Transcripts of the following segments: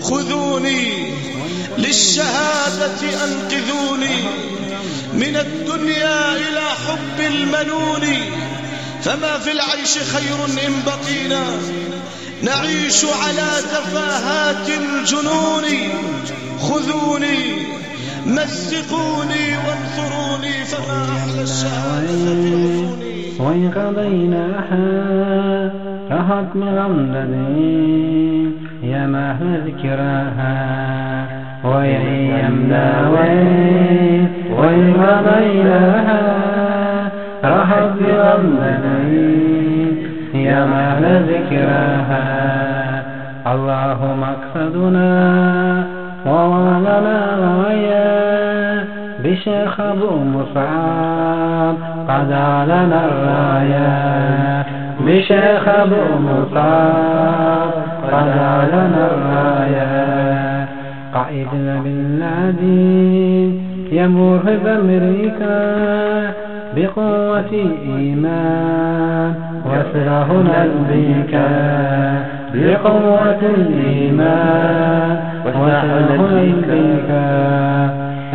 خذوني للشهادة أنقذوني من الدنيا إلى حب المنون. فما في العيش خير إن بقينا. نعيش على تفاهات الجنون. خذوني مزقوني وانثروني. فما أحلى الشهادة عيوني وإن مهل ذكراها وإن يمداوي وإن قضيناها رهت مغمدني يا مهل ذكراها الله مقصدنا ووالنا غاية بشيخ أبو مصعب قد لنا الراية بشيخ أبو مصعب قد لنا الراية قائدنا بالنادي يمر بأمريكا بقوة إيمان وسرهنا البكا بقوة الإيمان وسرهنا البكا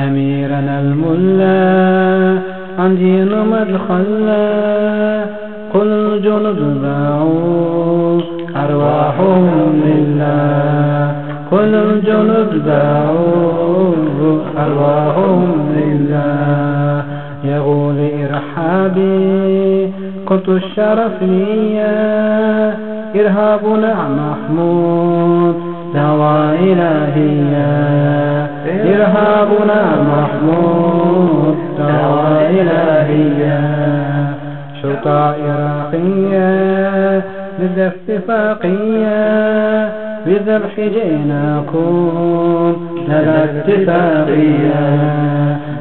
أميرنا الملا عن دين مدخلا قل الجند باعوا أرواحهم لله قل الجند باعوا أرواحهم لله يغول إرحابي قلت الشرف ليا إرهابنا محمود دعوى إلهية إرهابنا محمود دعوى إلهية عراقية بذا اتفاقية بذبح جيناكم لنا اتفاقية.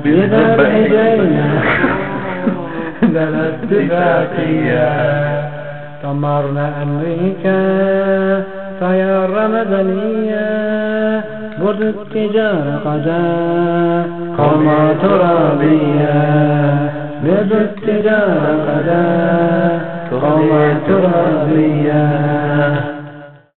بذبح جيناكم لنا اتفاقية. دمرنا أمريكا طيارة مدنية برد التجارة قدا قومة ترابية. التجارة قدا قومة ترابية